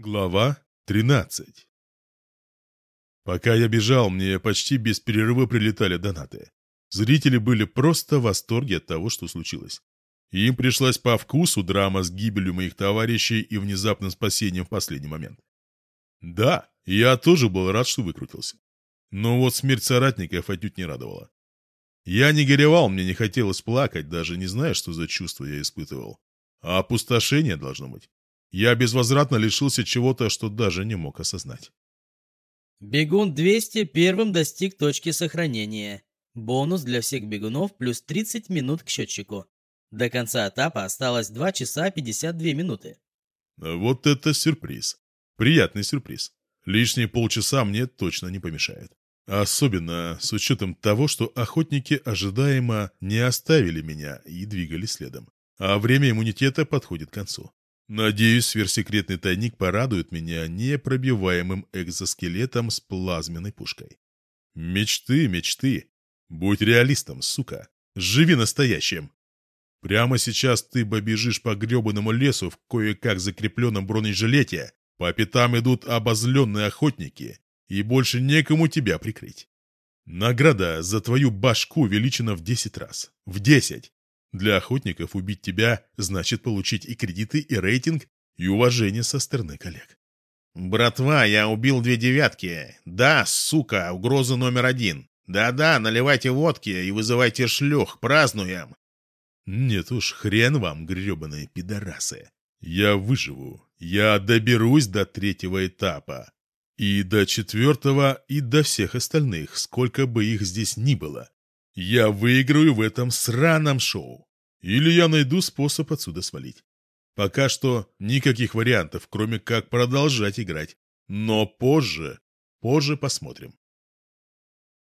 Глава 13 Пока я бежал, мне почти без перерыва прилетали донаты. Зрители были просто в восторге от того, что случилось. Им пришлась по вкусу драма с гибелью моих товарищей и внезапным спасением в последний момент. Да, я тоже был рад, что выкрутился. Но вот смерть соратников отнюдь не радовала. Я не горевал, мне не хотелось плакать, даже не зная, что за чувство я испытывал. А опустошение должно быть. Я безвозвратно лишился чего-то, что даже не мог осознать. Бегун 200 первым достиг точки сохранения. Бонус для всех бегунов плюс 30 минут к счетчику. До конца этапа осталось 2 часа 52 минуты. Вот это сюрприз. Приятный сюрприз. Лишние полчаса мне точно не помешает. Особенно с учетом того, что охотники ожидаемо не оставили меня и двигались следом. А время иммунитета подходит к концу. Надеюсь, сверхсекретный тайник порадует меня непробиваемым экзоскелетом с плазменной пушкой. Мечты, мечты. Будь реалистом, сука. Живи настоящим. Прямо сейчас ты побежишь по гребаному лесу в кое-как закрепленном бронежилете, по пятам идут обозленные охотники, и больше некому тебя прикрыть. Награда за твою башку увеличена в десять раз. В десять. Для охотников убить тебя значит получить и кредиты, и рейтинг, и уважение со стороны коллег. «Братва, я убил две девятки. Да, сука, угроза номер один. Да-да, наливайте водки и вызывайте шлюх, празднуем!» «Нет уж, хрен вам, гребаные пидорасы. Я выживу. Я доберусь до третьего этапа. И до четвертого, и до всех остальных, сколько бы их здесь ни было. Я выиграю в этом сраном шоу. Или я найду способ отсюда свалить. Пока что никаких вариантов, кроме как продолжать играть. Но позже, позже посмотрим.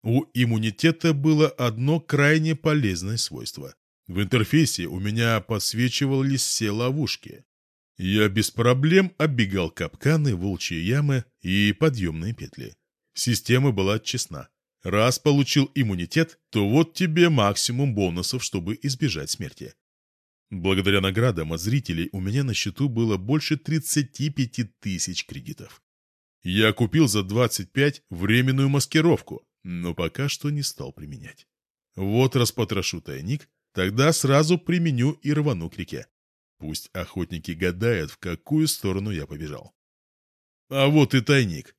У иммунитета было одно крайне полезное свойство. В интерфейсе у меня подсвечивались все ловушки. Я без проблем оббегал капканы, волчьи ямы и подъемные петли. Система была честна. Раз получил иммунитет, то вот тебе максимум бонусов, чтобы избежать смерти. Благодаря наградам от зрителей у меня на счету было больше 35 тысяч кредитов. Я купил за 25 временную маскировку, но пока что не стал применять. Вот распотрошу тайник, тогда сразу применю и рвану к реке. Пусть охотники гадают, в какую сторону я побежал. А вот и тайник.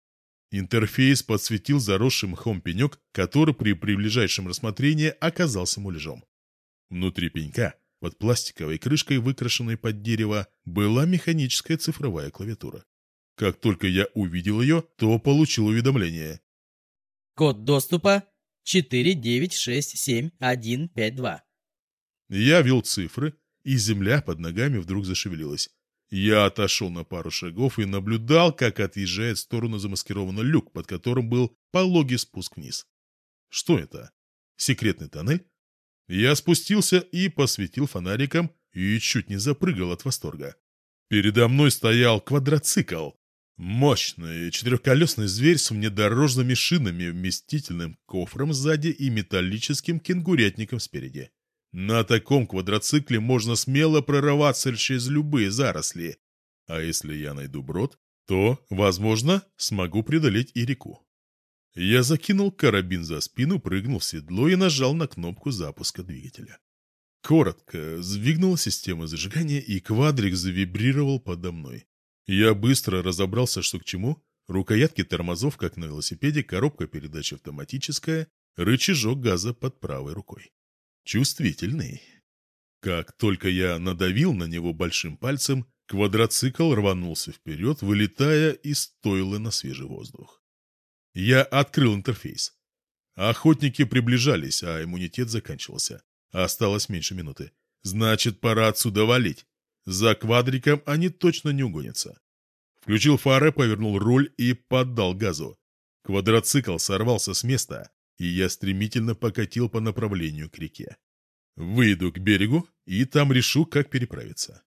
Интерфейс подсветил заросший мхом пенек, который при ближайшем рассмотрении оказался муляжом. Внутри пенька, под пластиковой крышкой, выкрашенной под дерево, была механическая цифровая клавиатура. Как только я увидел ее, то получил уведомление. Код доступа 4967152. Я ввел цифры, и земля под ногами вдруг зашевелилась. Я отошел на пару шагов и наблюдал, как отъезжает в сторону замаскированный люк, под которым был пологий спуск вниз. Что это? Секретный тоннель? Я спустился и посветил фонариком и чуть не запрыгал от восторга. Передо мной стоял квадроцикл. Мощный четырехколесный зверь с внедорожными шинами, вместительным кофром сзади и металлическим кенгурятником спереди. На таком квадроцикле можно смело прорываться через любые заросли. А если я найду брод, то, возможно, смогу преодолеть и реку. Я закинул карабин за спину, прыгнул в седло и нажал на кнопку запуска двигателя. Коротко сдвинула система зажигания, и квадрик завибрировал подо мной. Я быстро разобрался, что к чему. Рукоятки тормозов, как на велосипеде, коробка передач автоматическая, рычажок газа под правой рукой чувствительный. Как только я надавил на него большим пальцем, квадроцикл рванулся вперед, вылетая из стойла на свежий воздух. Я открыл интерфейс. Охотники приближались, а иммунитет заканчивался. Осталось меньше минуты. Значит, пора отсюда валить. За квадриком они точно не угонятся. Включил фары, повернул руль и поддал газу. Квадроцикл сорвался с места, и я стремительно покатил по направлению к реке. Выйду к берегу, и там решу, как переправиться.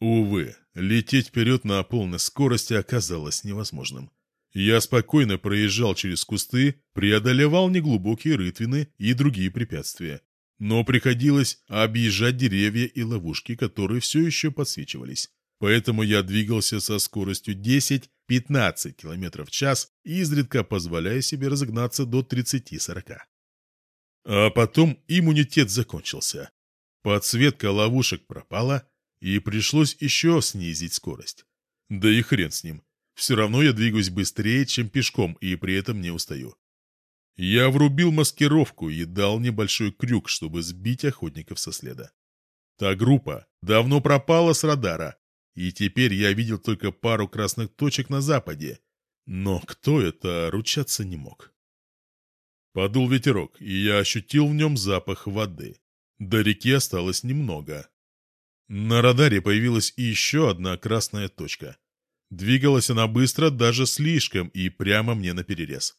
Увы, лететь вперед на полной скорости оказалось невозможным. Я спокойно проезжал через кусты, преодолевал неглубокие рытвины и другие препятствия. Но приходилось объезжать деревья и ловушки, которые все еще подсвечивались. поэтому я двигался со скоростью 10-15 км в час, изредка позволяя себе разогнаться до 30-40. А потом иммунитет закончился. Подсветка ловушек пропала, и пришлось еще снизить скорость. Да и хрен с ним. Все равно я двигаюсь быстрее, чем пешком, и при этом не устаю. Я врубил маскировку и дал небольшой крюк, чтобы сбить охотников со следа. Та группа давно пропала с радара, и теперь я видел только пару красных точек на западе. Но кто это, ручаться не мог. Подул ветерок, и я ощутил в нем запах воды. До реки осталось немного. На радаре появилась еще одна красная точка. Двигалась она быстро, даже слишком, и прямо мне наперерез.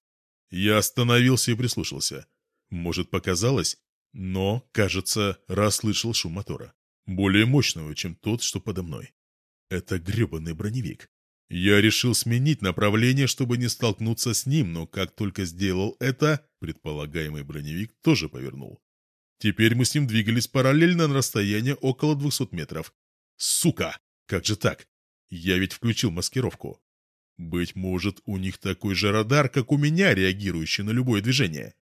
Я остановился и прислушался. Может, показалось, но, кажется, расслышал шум мотора. Более мощного, чем тот, что подо мной. Это гребаный броневик. Я решил сменить направление, чтобы не столкнуться с ним, но как только сделал это, предполагаемый броневик тоже повернул. Теперь мы с ним двигались параллельно на расстояние около 200 метров. Сука! Как же так? Я ведь включил маскировку. Быть может, у них такой же радар, как у меня, реагирующий на любое движение.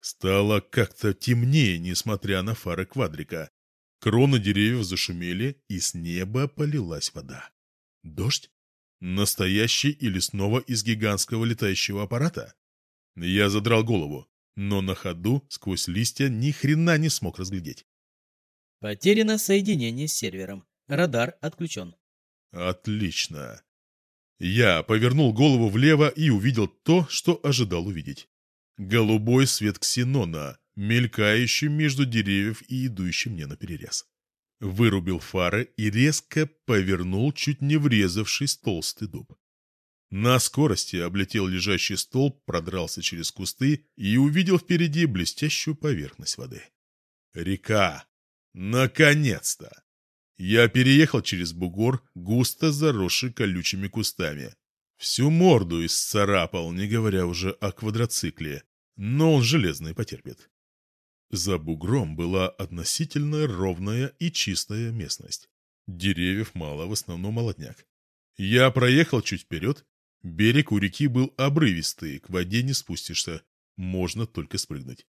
Стало как-то темнее, несмотря на фары квадрика. Кроны деревьев зашумели, и с неба полилась вода. Дождь? Настоящий или снова из гигантского летающего аппарата? Я задрал голову, но на ходу сквозь листья ни хрена не смог разглядеть. Потеряно соединение с сервером. Радар отключен. Отлично. Я повернул голову влево и увидел то, что ожидал увидеть. Голубой свет ксенона, мелькающий между деревьев и идущий мне наперерез вырубил фары и резко повернул, чуть не врезавшись толстый дуб. На скорости облетел лежащий столб, продрался через кусты и увидел впереди блестящую поверхность воды. Река! Наконец-то! Я переехал через бугор, густо заросший колючими кустами. Всю морду исцарапал, не говоря уже о квадроцикле, но он железный потерпит. За бугром была относительно ровная и чистая местность. Деревьев мало, в основном молодняк. Я проехал чуть вперед. Берег у реки был обрывистый, к воде не спустишься, можно только спрыгнуть.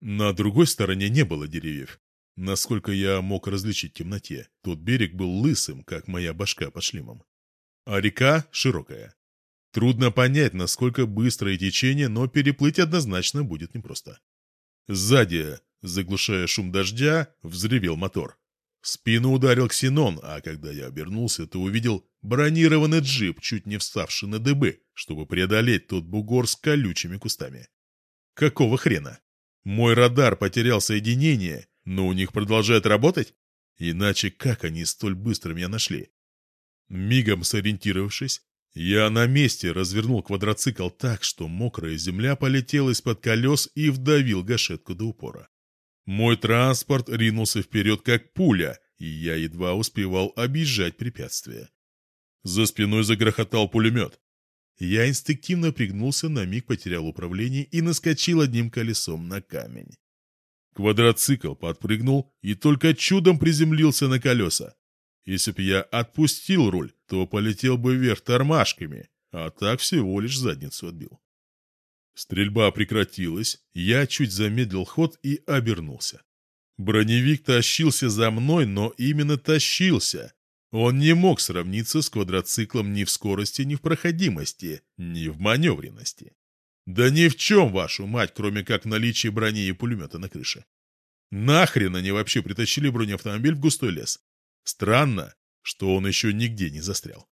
На другой стороне не было деревьев. Насколько я мог различить в темноте, тот берег был лысым, как моя башка под шлемом. А река широкая. Трудно понять, насколько быстрое течение, но переплыть однозначно будет непросто. Сзади, заглушая шум дождя, взревел мотор. В спину ударил ксенон, а когда я обернулся, то увидел бронированный джип, чуть не вставший на дыбы, чтобы преодолеть тот бугор с колючими кустами. Какого хрена? Мой радар потерял соединение, но у них продолжает работать? Иначе как они столь быстро меня нашли? Мигом сориентировавшись, я на месте развернул квадроцикл так, что мокрая земля полетела из-под колес и вдавил гашетку до упора. Мой транспорт ринулся вперед как пуля, и я едва успевал объезжать препятствия. За спиной загрохотал пулемет. Я инстинктивно пригнулся, на миг потерял управление и наскочил одним колесом на камень. Квадроцикл подпрыгнул и только чудом приземлился на колеса. Если б я отпустил руль, то полетел бы вверх тормашками, а так всего лишь задницу отбил. Стрельба прекратилась, я чуть замедлил ход и обернулся. Броневик тащился за мной, но именно тащился. Он не мог сравниться с квадроциклом ни в скорости, ни в проходимости, ни в маневренности. Да ни в чем, вашу мать, кроме как наличия брони и пулемета на крыше. Нахрен они вообще притащили бронеавтомобиль в густой лес? Странно, что он еще нигде не застрял.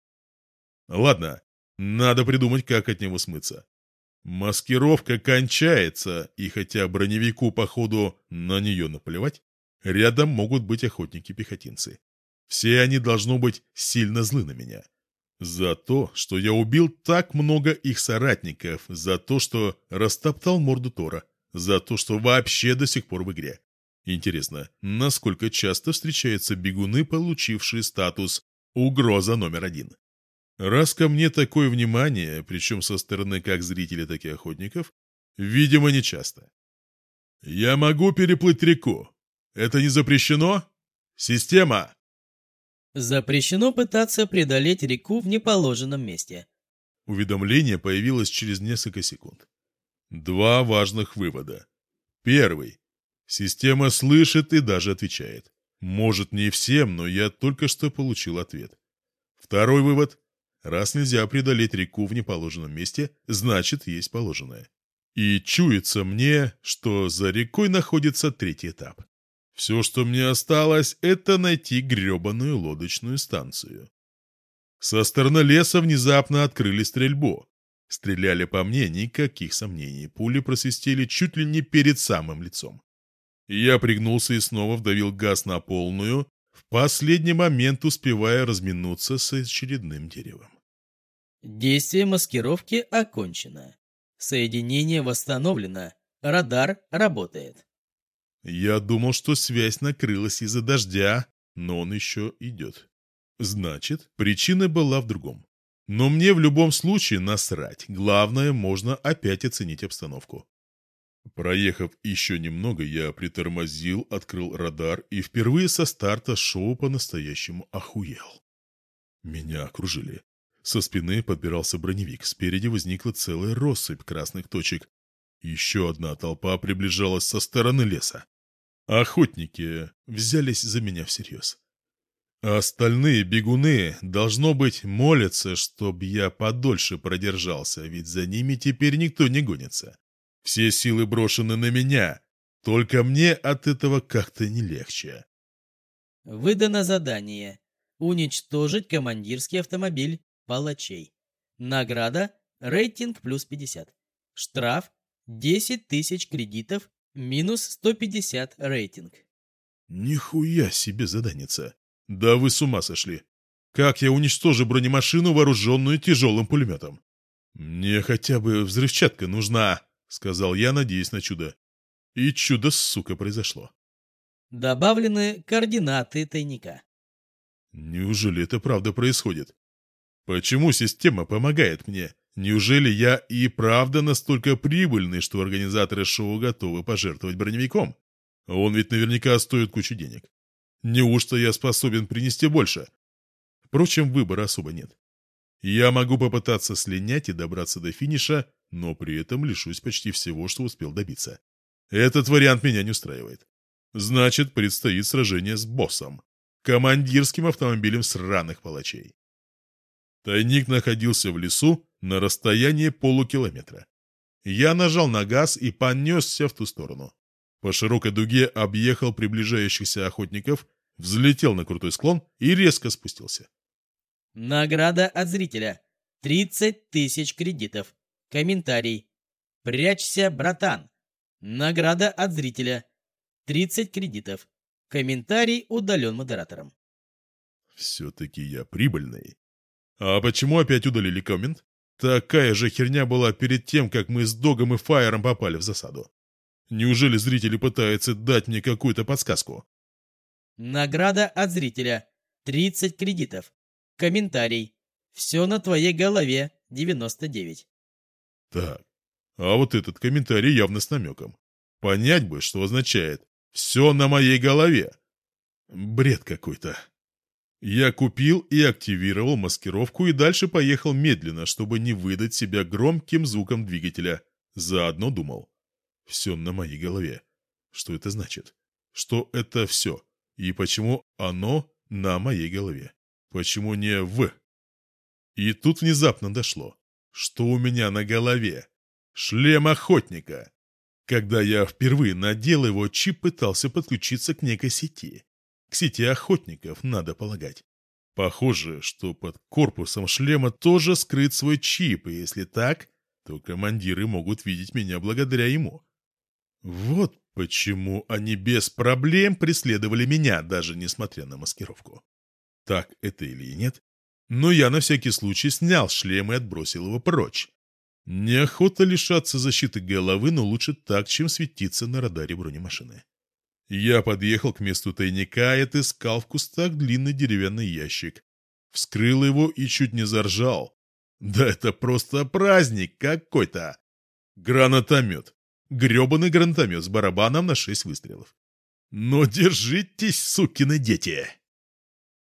Ладно, надо придумать, как от него смыться. Маскировка кончается, и хотя броневику, походу, на нее наплевать, рядом могут быть охотники-пехотинцы. Все они должно быть сильно злы на меня. За то, что я убил так много их соратников, за то, что растоптал морду Тора, за то, что вообще до сих пор в игре. Интересно, насколько часто встречаются бегуны, получившие статус «угроза номер один»? Раз ко мне такое внимание, причем со стороны как зрителей, так и охотников, видимо, не часто. Я могу переплыть реку. Это не запрещено? Система! Запрещено пытаться преодолеть реку в неположенном месте. Уведомление появилось через несколько секунд. Два важных вывода. Первый. Система слышит и даже отвечает. Может, не всем, но я только что получил ответ. Второй вывод. Раз нельзя преодолеть реку в неположенном месте, значит, есть положенное. И чуется мне, что за рекой находится третий этап. Все, что мне осталось, это найти гребаную лодочную станцию. Со стороны леса внезапно открыли стрельбу. Стреляли по мне, никаких сомнений. Пули просвистели чуть ли не перед самым лицом. Я пригнулся и снова вдавил газ на полную, в последний момент успевая разминуться с очередным деревом. Действие маскировки окончено. Соединение восстановлено. Радар работает. Я думал, что связь накрылась из-за дождя, но он еще идет. Значит, причина была в другом. Но мне в любом случае насрать. Главное, можно опять оценить обстановку. Проехав еще немного, я притормозил, открыл радар и впервые со старта шоу по-настоящему охуел. Меня окружили. Со спины подбирался броневик, спереди возникла целая россыпь красных точек. Еще одна толпа приближалась со стороны леса. Охотники взялись за меня всерьез. А остальные бегуны, должно быть, молятся, чтоб я подольше продержался, ведь за ними теперь никто не гонится. Все силы брошены на меня, только мне от этого как-то не легче. Выдано задание. Уничтожить командирский автомобиль палачей. Награда – рейтинг плюс 50. Штраф – 10 тысяч кредитов, минус 150 рейтинг. Нихуя себе заданица. Да вы с ума сошли. Как я уничтожу бронемашину, вооруженную тяжелым пулеметом? Мне хотя бы взрывчатка нужна, сказал я, надеясь на чудо. И чудо, сука, произошло. Добавлены координаты тайника. Неужели это правда происходит? Почему система помогает мне? Неужели я и правда настолько прибыльный, что организаторы шоу готовы пожертвовать броневиком? Он ведь наверняка стоит кучу денег. Неужто я способен принести больше? Впрочем, выбора особо нет. Я могу попытаться слинять и добраться до финиша, но при этом лишусь почти всего, что успел добиться. Этот вариант меня не устраивает. Значит, предстоит сражение с боссом, командирским автомобилем сраных палачей. Тайник находился в лесу на расстоянии полукилометра. Я нажал на газ и понесся в ту сторону. По широкой дуге объехал приближающихся охотников, взлетел на крутой склон и резко спустился. Награда от зрителя. 30 тысяч кредитов. Комментарий. Прячься, братан. Награда от зрителя. 30 кредитов. Комментарий удален модератором. Все-таки я прибыльный. А почему опять удалили коммент? Такая же херня была перед тем, как мы с Догом и Фаером попали в засаду. Неужели зрители пытаются дать мне какую-то подсказку? Награда от зрителя. 30 кредитов. Комментарий. Все на твоей голове. 99. Так, а вот этот комментарий явно с намеком. Понять бы, что означает «все на моей голове». Бред какой-то. Я купил и активировал маскировку и дальше поехал медленно, чтобы не выдать себя громким звуком двигателя. Заодно думал. Все на моей голове. Что это значит? Что это все? И почему оно на моей голове? Почему не в? И тут внезапно дошло, что у меня на голове шлем охотника. Когда я впервые надел его, чип пытался подключиться к некой сети. К сети охотников, надо полагать. Похоже, что под корпусом шлема тоже скрыт свой чип, и если так, то командиры могут видеть меня благодаря ему. Вот почему они без проблем преследовали меня, даже несмотря на маскировку. Так это или нет, но я на всякий случай снял шлем и отбросил его прочь. Неохота лишаться защиты головы, но лучше так, чем светиться на радаре бронемашины. Я подъехал к месту тайника и отыскал в кустах длинный деревянный ящик. Вскрыл его и чуть не заржал. Да это просто праздник какой-то! Гранатомет. Гребаный гранатомет с барабаном на шесть выстрелов. Но держитесь, сукины дети!